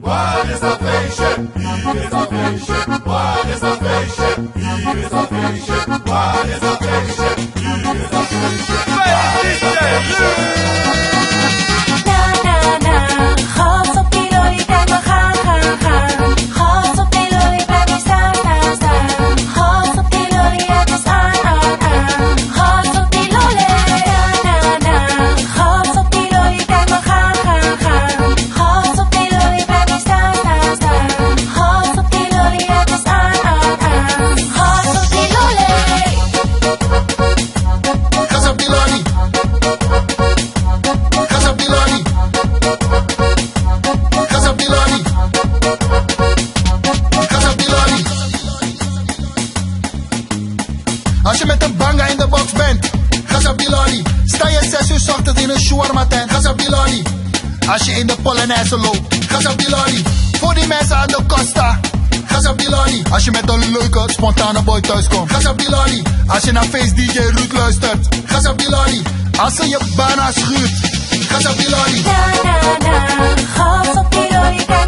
Wat is dat feestje? Hier is dat feestje. Wat is dat feestje? Hier is dat feestje. Wat is dat feestje? Hier is dat feestje. Wat is dat feestje? Als je in de Polonaise loopt, Casabilani. Voor die mensen aan de Costa. Casabilani. Als je met een leuke, spontane boy thuiskomt. Casabilani. Als je naar Face DJ Ruud luistert. Casabilani. Als ze je bijna schuurt. Casabilani. Na na na, gas op die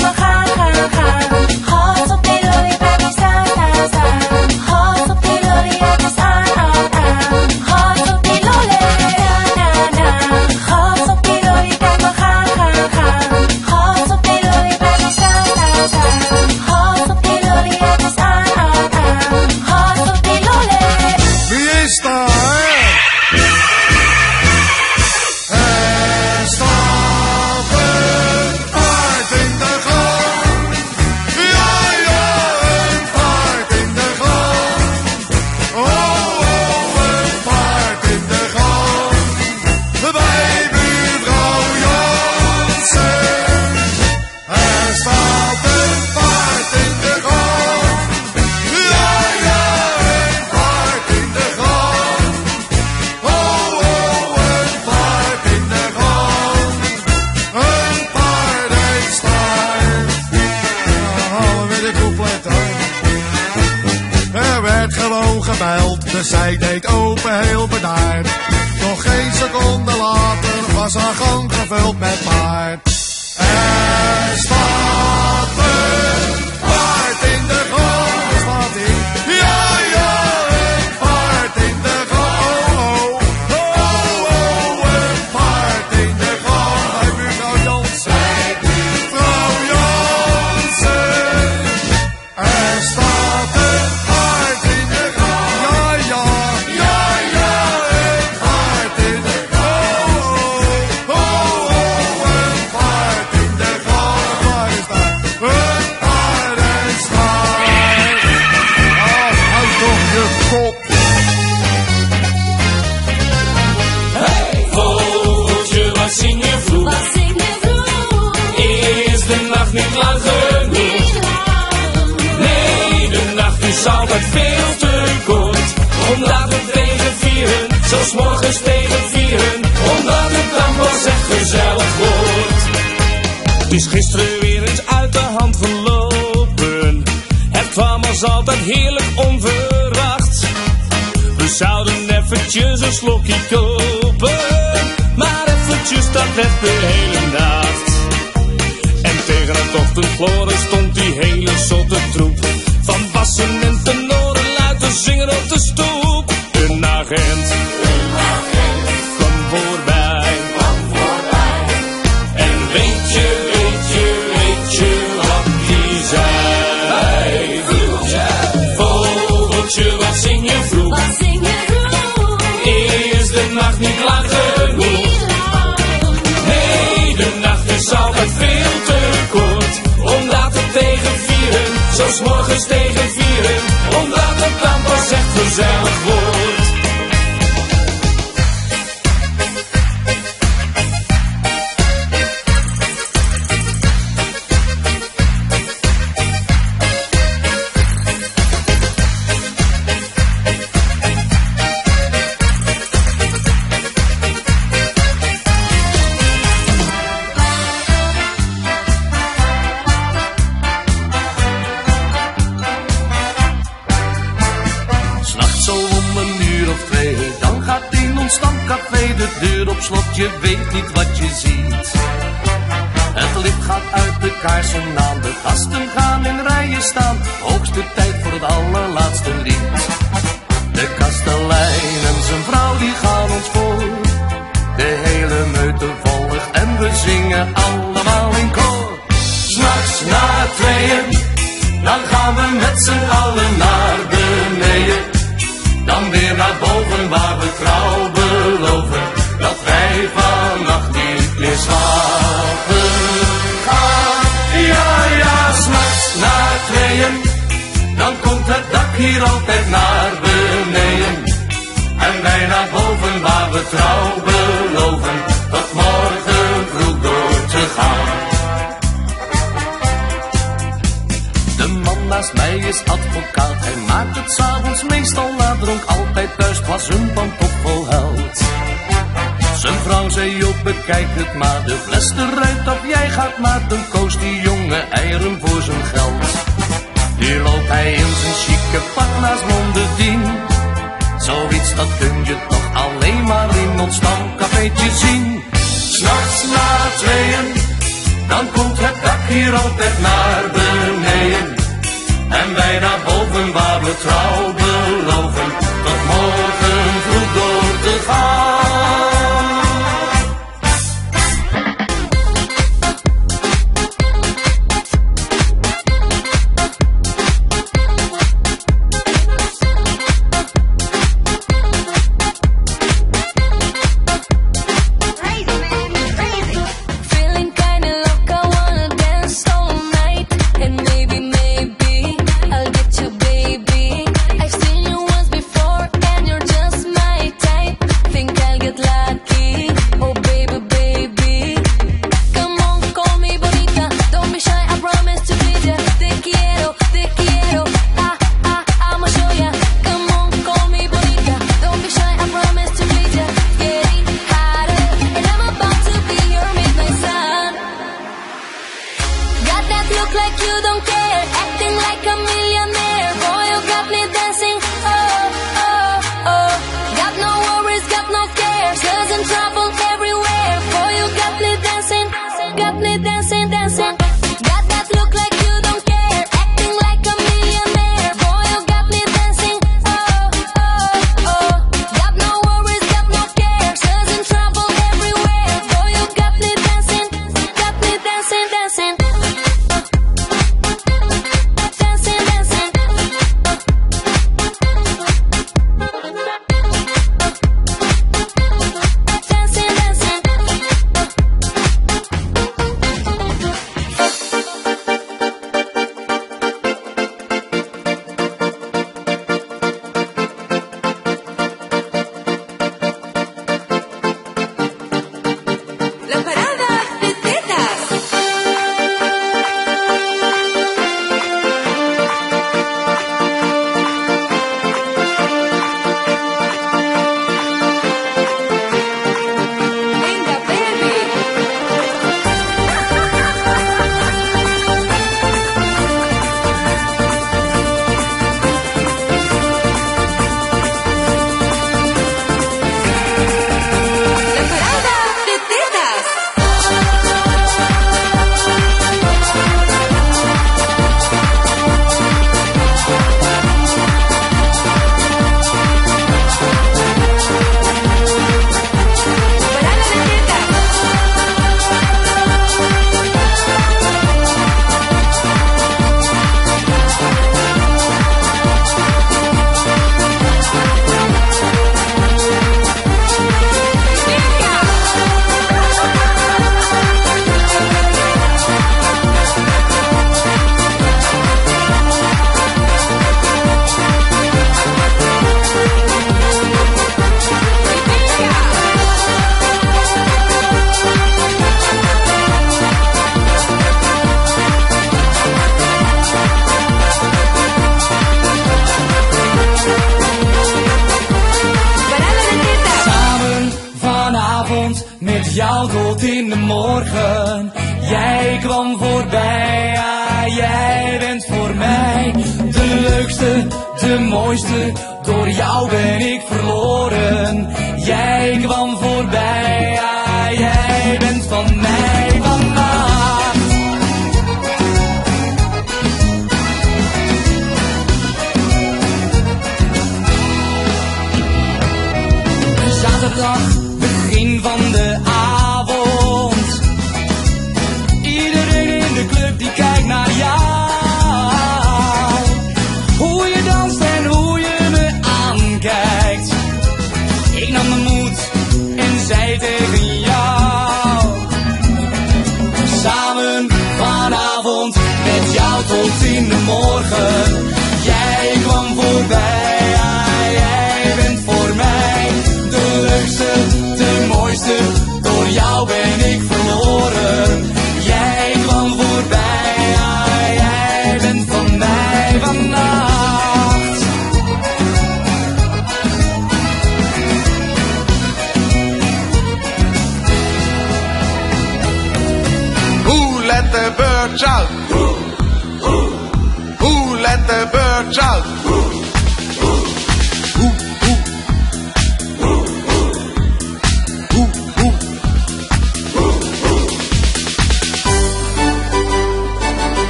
Gewoon gebeld, de zij deed open heel bedaard. Nog geen seconde later was haar gang gevuld met paard. Tegen vieren. Omdat het dan pas echt gezellig wordt. Het is gisteren weer eens uit de hand gelopen. Het kwam als altijd heerlijk onverwacht. We zouden eventjes een slokje kopen. Maar eventjes, dat werd de hele nacht. En tegen het ochtendgloren stond die hele zotte troep. Van bassen en tenoren te zingen op de stoep. Een agent zo 's morgens tegen vieren. Omdat het dan pas echt gezellig wordt.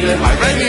Te delen,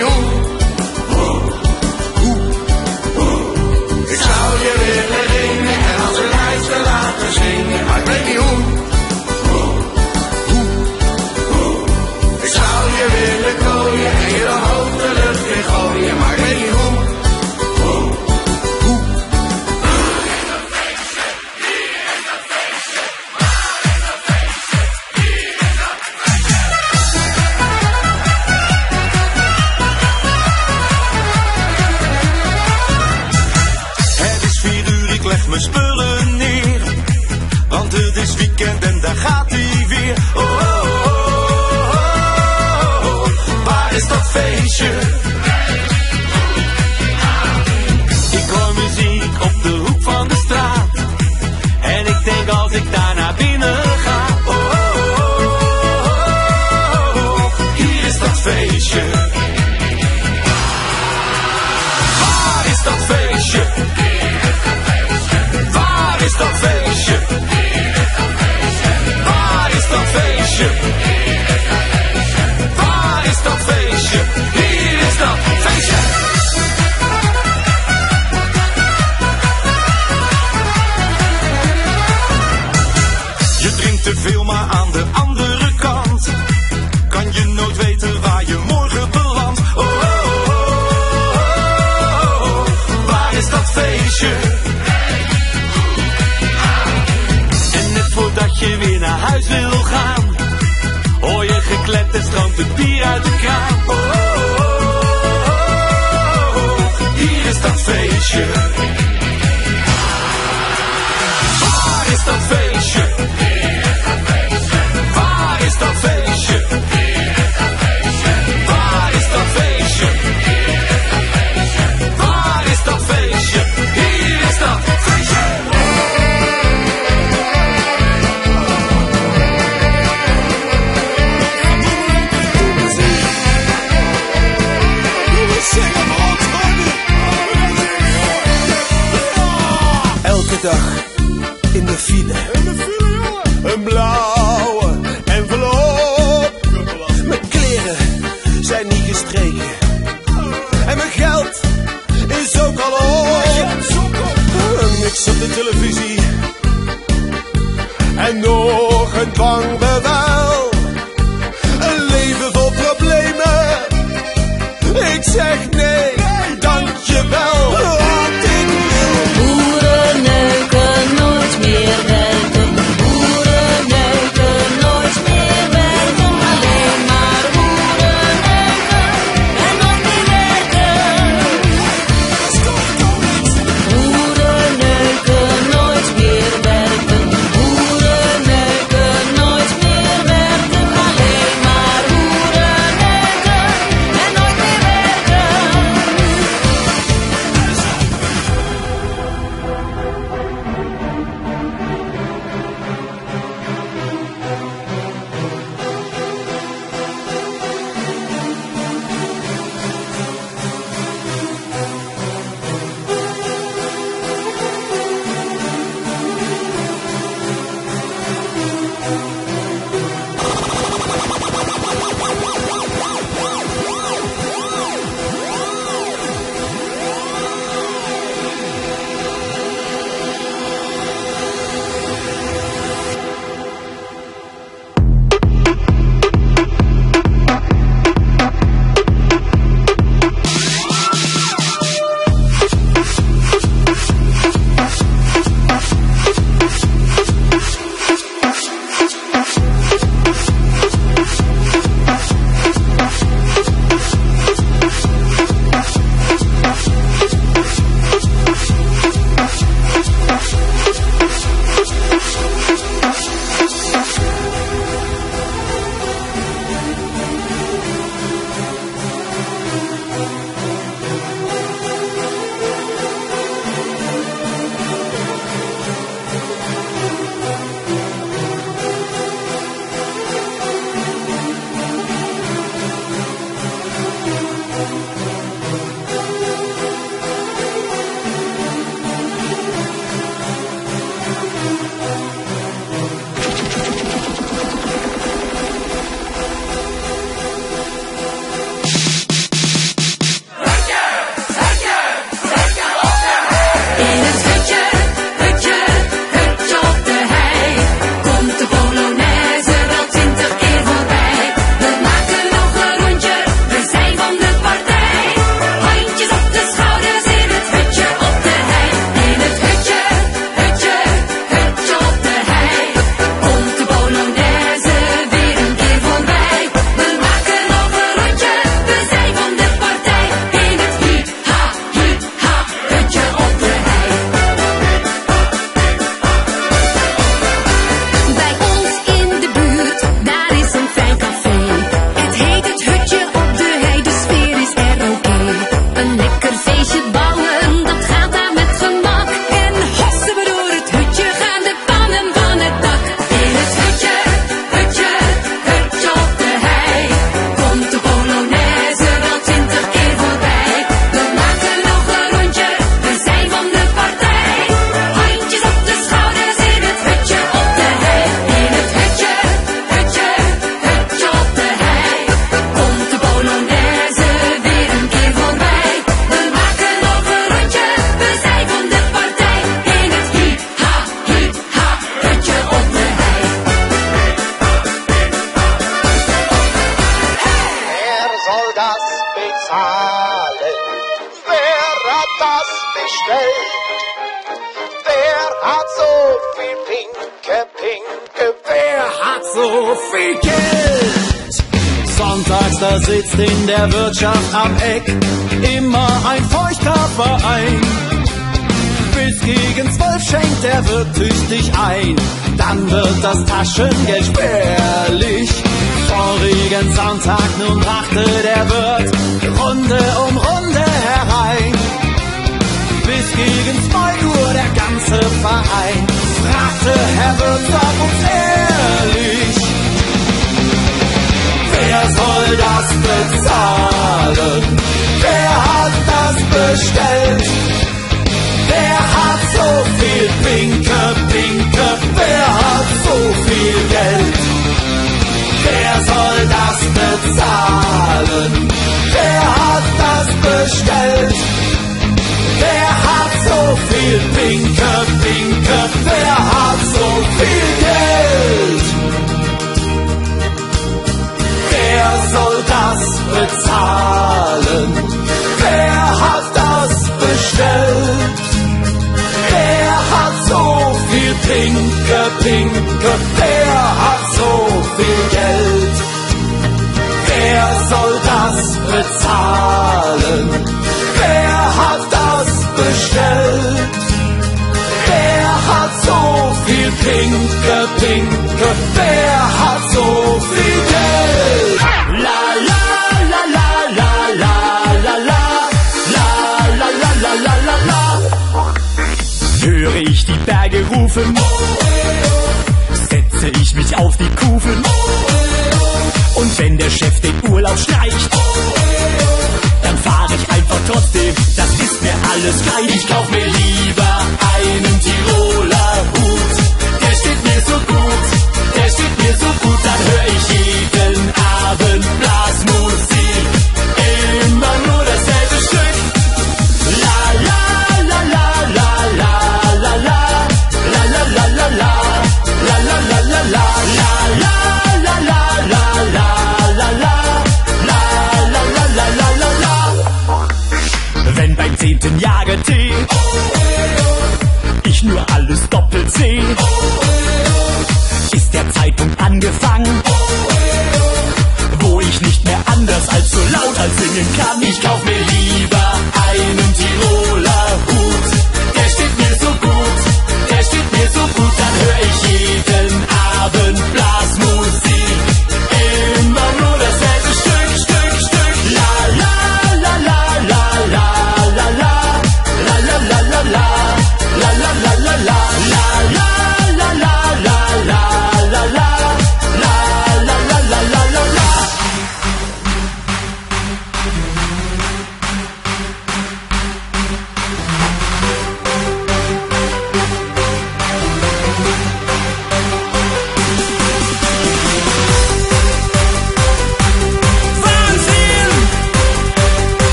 Da sitzt in der Wirtschaft am Eck immer ein feuchter Verein. Bis gegen zwölf schenkt der Wirt tüchtig ein, dann wird das Taschengeld spärlich. Vorigen Sonntag nun brachte der Wirt Runde um Runde herein. Bis gegen zwei Uhr der ganze Verein fragte Herr Wirt, sag uns ehrlich, Wer soll das bezahlen? Wer hat das bestellt? Wer hat so viel Pinke, Pinke? Wer hat so viel Geld? Wer soll das bezahlen? Wer hat das bestellt? Wer hat so viel Pinke, Pinke? Wer hat so viel Geld? Wer soll das bezahlen? Wer hat das bestellt? Wer hat so viel Pinke, Pinke? Wer hat so viel Geld? Wer soll das bezahlen? Pinke, Pinke? Wer hat so viel Geld? La la la la la la la la la la la la la la Höre ich die Berge rufen, setze ich mich auf die Kufen. Und wenn der Chef den Urlaub streicht, dann fahre ich einfach trotzdem. Das ist mir alles gleich. Ich kauf mir lieber einen Tiroler so gut, der steht mir so gut. Dann höre ich jeden Abend Blasmusik. Immer nur dasselbe Stück. La la la la la la la la la la la la la la la la la la la la Wenn beim zehnten Jagertee ich nur alles doppelt sehe, Karten, ich kauf mir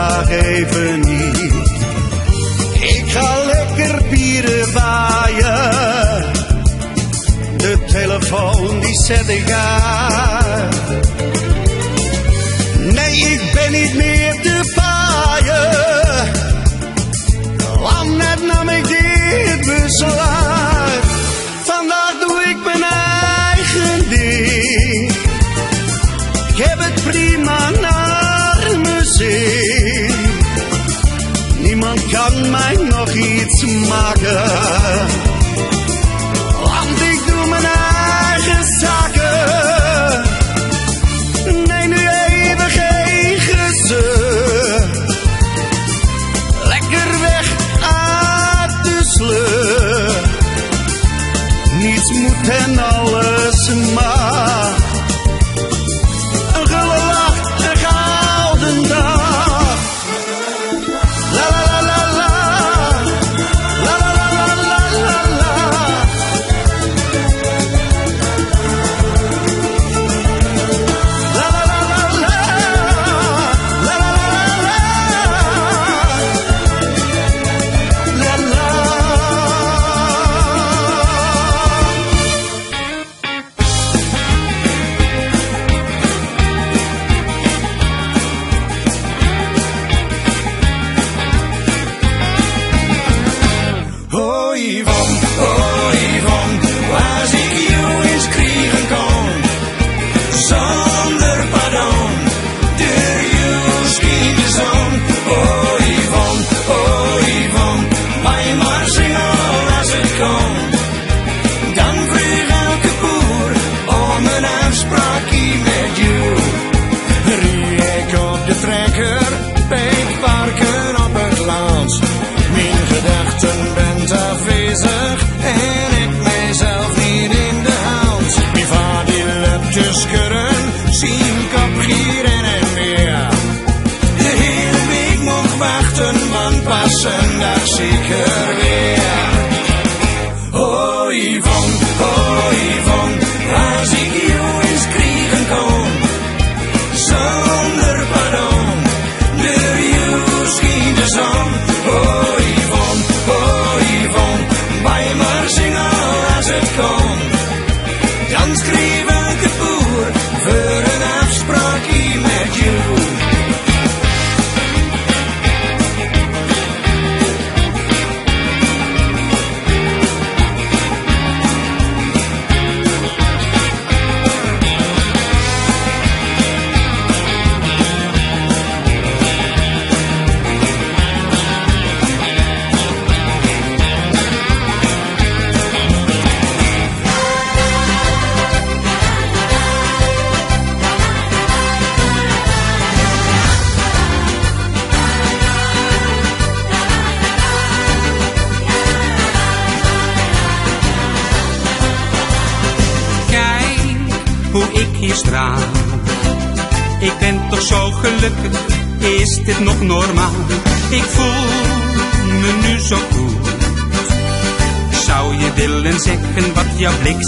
vandaag even niet. Ik ga lekker bieren waaien. De telefoon die zet ik aan. Nee, ik ben niet meer te paaien. Lang net nam ik dit besluit. magra enough she could.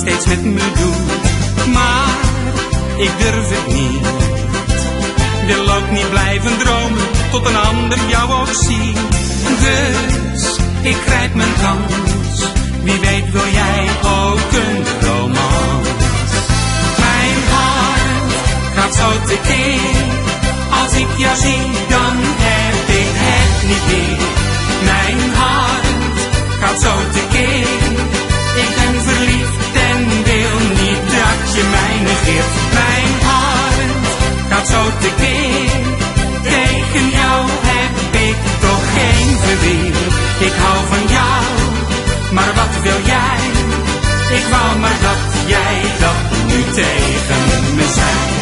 steeds met me doet. Maar ik durf het niet. Wil ook niet blijven dromen tot een ander jou ook ziet. Dus ik grijp mijn kans. Wie weet wil jij ook een romans. Mijn hart gaat zo te keer. Als ik jou zie, dan heb ik het niet meer. Mijn hart gaat zo te keer je mij negeert. Mijn hart gaat zo te keer. Tegen jou heb ik toch geen verweer. Ik hou van jou, maar wat wil jij? Ik wou maar dat jij dat nu tegen me zei.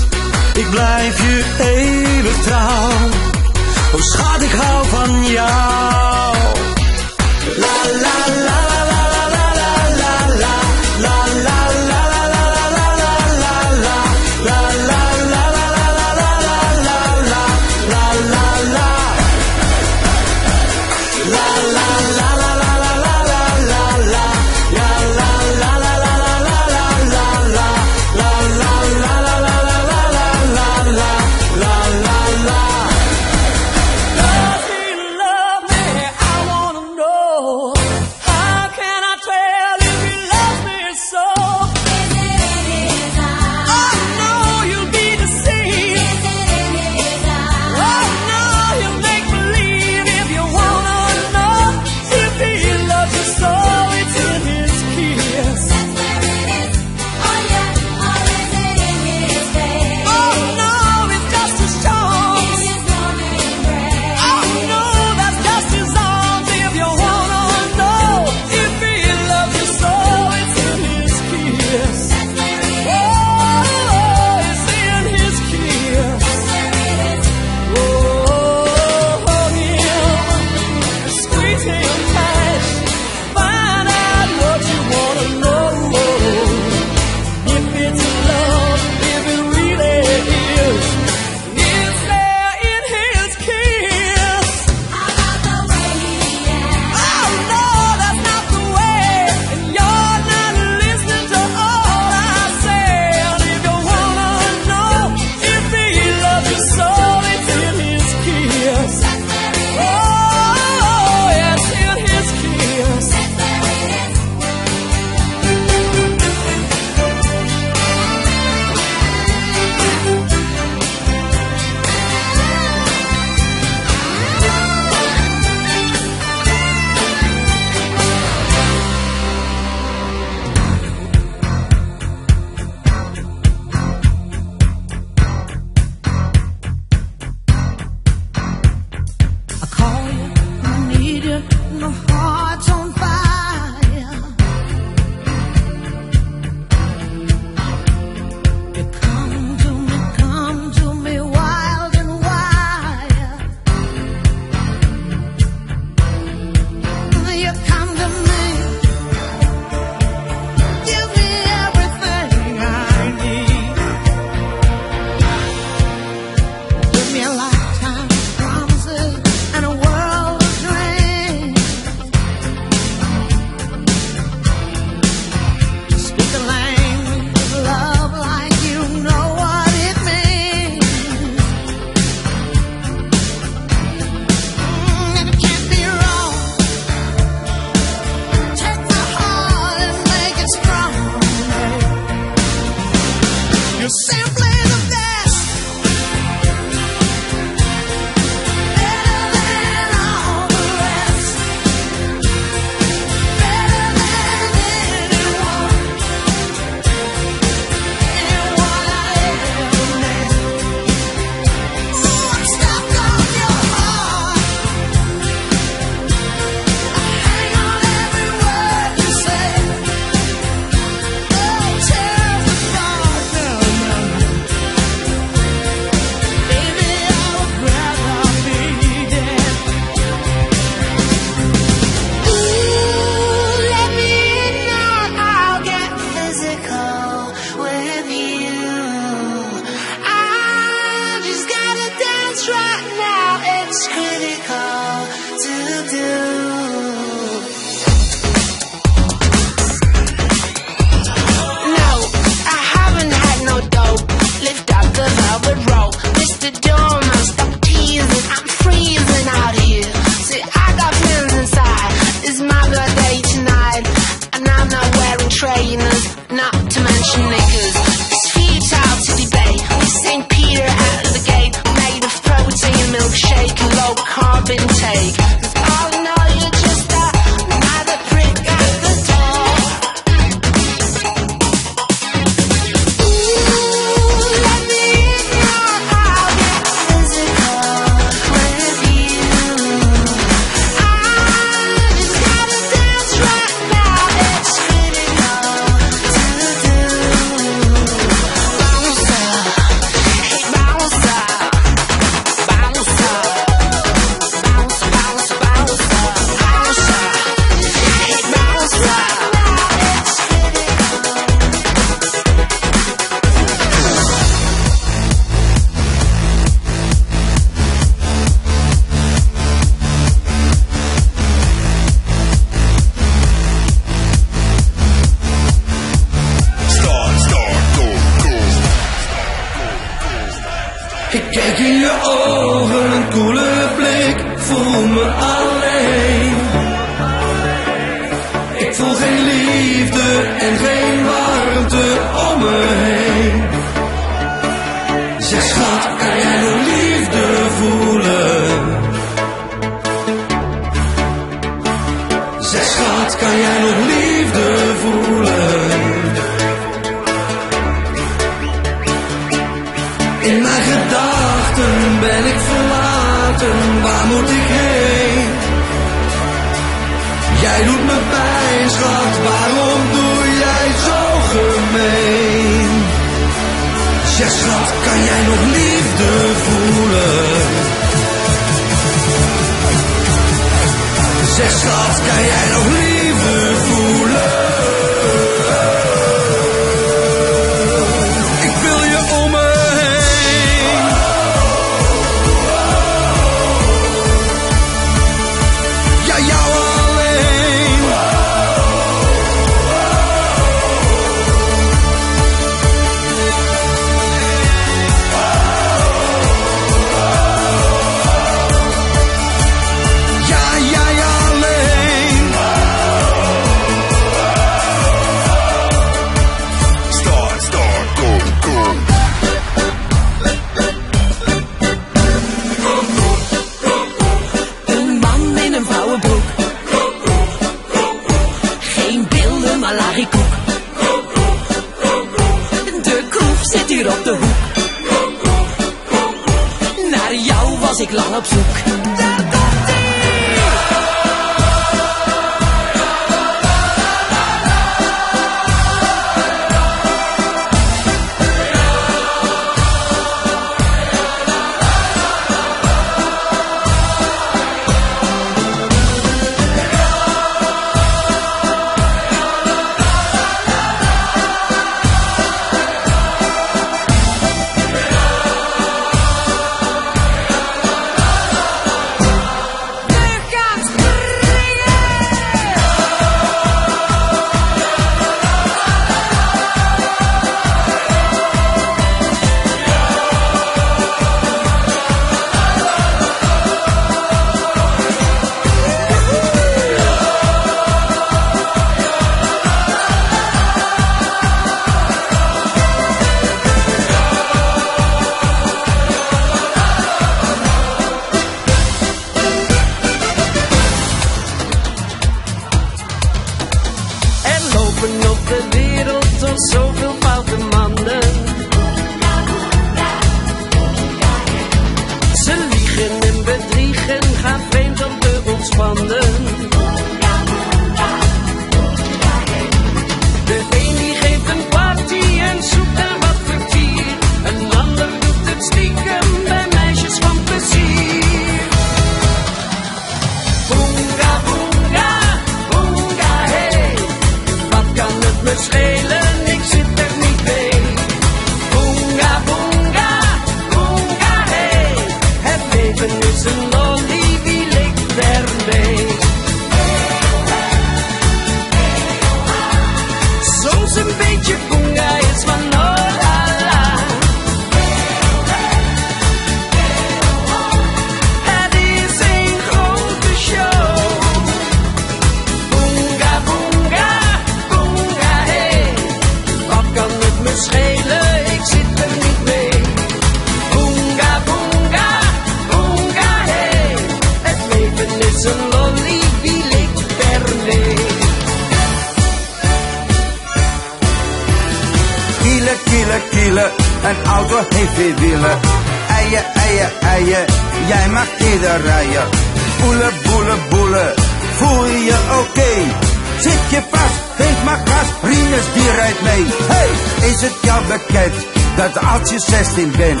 Zit je vast, geef maar gas, Rinus die rijdt mee. Hey, is het jou bekend dat als je 16 bent,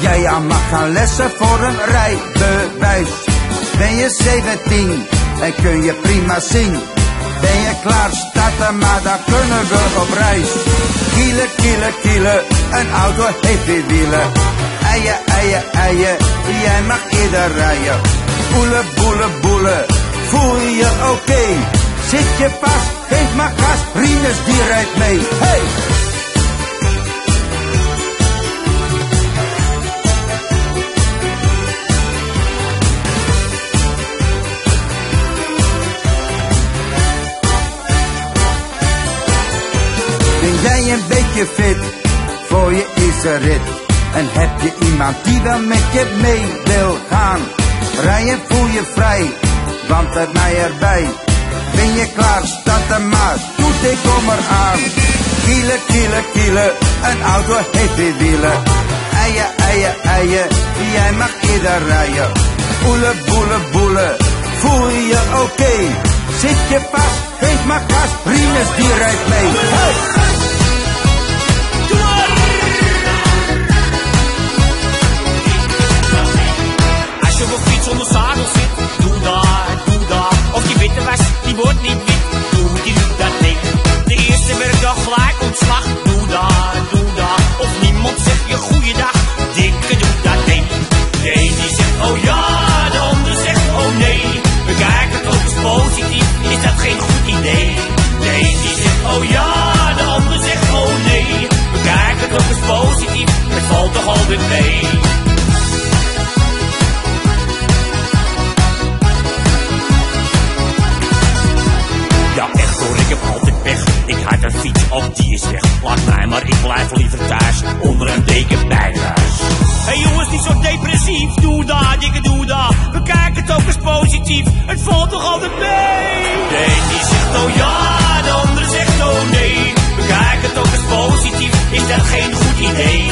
jij aan mag gaan lessen voor een rijbewijs? Ben je 17 en kun je prima zien? Ben je klaar, starten, maar dan kunnen we op reis. Kielen, kielen, kielen, een auto heeft weer wielen. Eie, eie, eie, jij mag eerder rijden. Boelen, boelen, boelen, voel je oké? zit je pas, Geef maar gas, Rinus die rijdt mee. Hey! Ben jij een beetje fit? Voor je is er rit. En heb je iemand die wel met je mee wil gaan? Rij en voel je vrij, want het mij erbij. Ben je klaar? staat en maar, doet ik kom eraan. Kielen, kielen, kielen, een auto heeft weer wielen. Eien eien eien, jij mag ieder rijden. Boelen, boelen, boelen, voel je oké. Zit je vast, geef maar gas, Rinus die rijdt mee. nog. Ja, echt hoor, ik heb altijd pech. Ik haat een fiets, op, die is weg. Laat mij maar, ik blijf liever thuis. Onder een deken bij huis. Hey jongens, niet zo depressief. Doe dat, dikke doe dat. We kijken het ook eens positief. Het valt toch altijd mee? De die zegt oh ja, de andere zegt oh nee. we het ook eens positief. Is dat geen goed idee?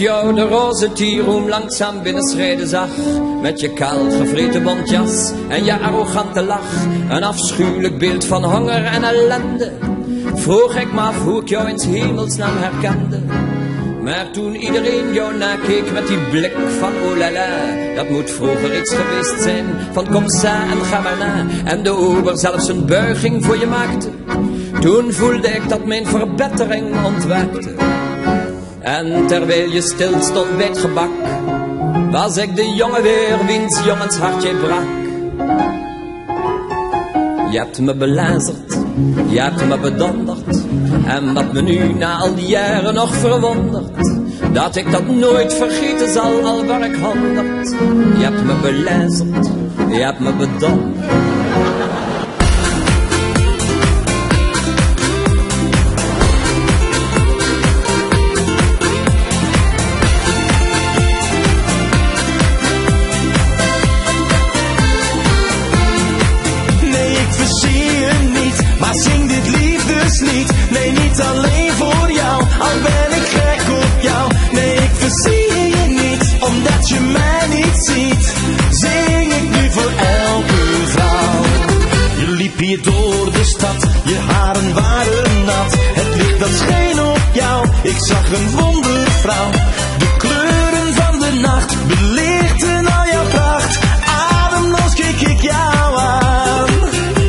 Jou de roze tieroem langzaam binnenschreden zag. Met je kaal gevreten bontjas en je arrogante lach. Een afschuwelijk beeld van honger en ellende. Vroeg ik me af hoe ik jou in hemelsnaam herkende. Maar toen iedereen jou nakeek met die blik van oh la la Dat moet vroeger iets geweest zijn. Van kom en ga na. En de ober zelfs een buiging voor je maakte. Toen voelde ik dat mijn verbetering ontwaakte en terwijl je stil stond bij het gebak, was ik de jongen weer wiens jongens hartje brak. Je hebt me belazerd, je hebt me bedonderd. En wat me nu na al die jaren nog verwondert, dat ik dat nooit vergeten zal, al waar ik honderd. Je hebt me belazerd, je hebt me bedonderd. Ik zag een wondervrouw. De kleuren van de nacht belichten al jouw pracht. Ademloos keek ik jou aan.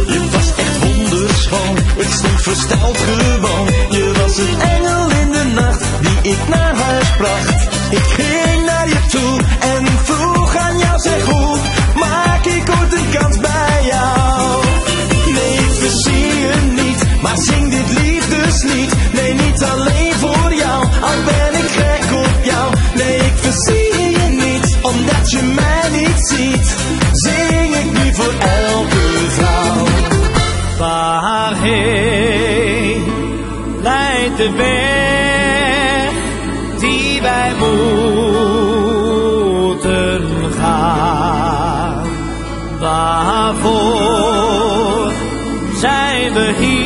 Je was echt wonderschoon, ik stond versteld gewoon. Je was een engel in de nacht die ik naar huis bracht. De weg die wij moeten gaan? Waarvoor zijn we hier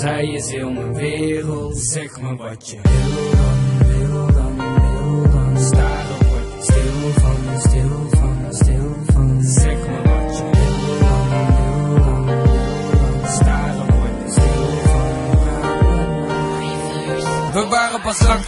zij is heel mijn wereld. Zeg me wat je wil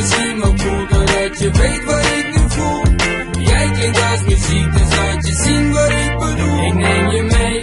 misschien wel cool doordat je weet wat ik nu voel. Jij klinkt als muziek, dus laat je zien wat ik bedoel. Ik neem je mee,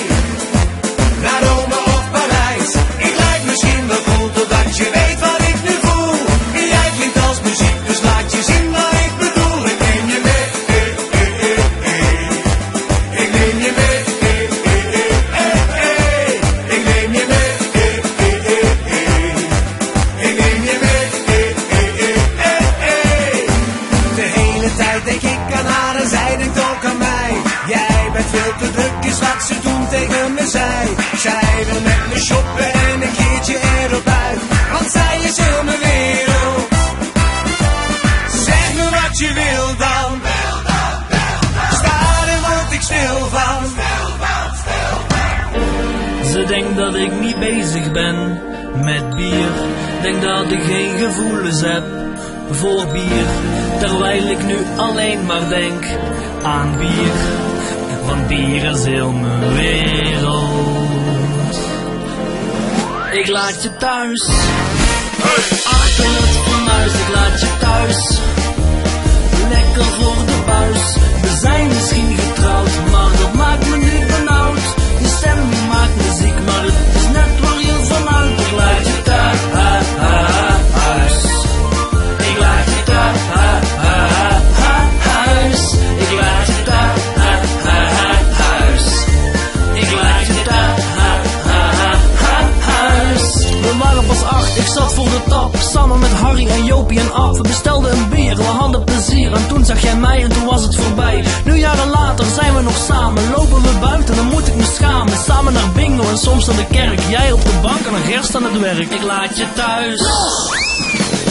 laat je thuis. Achter het fornuis, ik laat je thuis. Lekker Met Harry en Jopie en Af. We bestelden een bier, we hadden plezier. En toen zag jij mij en toen was het voorbij. Nu jaren later zijn we nog samen. Lopen we buiten, dan moet ik me schamen. Samen naar bingo en soms naar de kerk. Jij op de bank en een gerst aan het werk. Ik laat je thuis.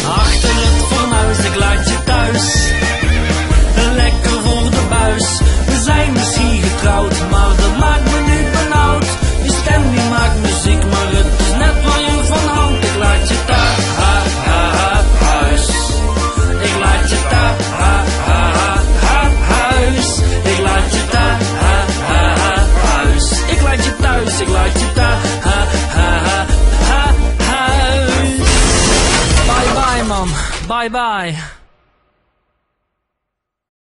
Achter het fornuis, ik laat je thuis. Lekker voor de buis. We zijn misschien getrouwd, maar dat maakt me niet benauwd. Je stem die maakt muziek, maar het Bye bye.